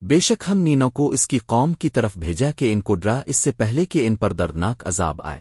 بے شک ہم نینوں کو اس کی قوم کی طرف بھیجا کہ ان کو ڈرا اس سے پہلے کہ ان پر دردناک عذاب آئے۔